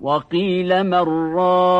وقيل من راق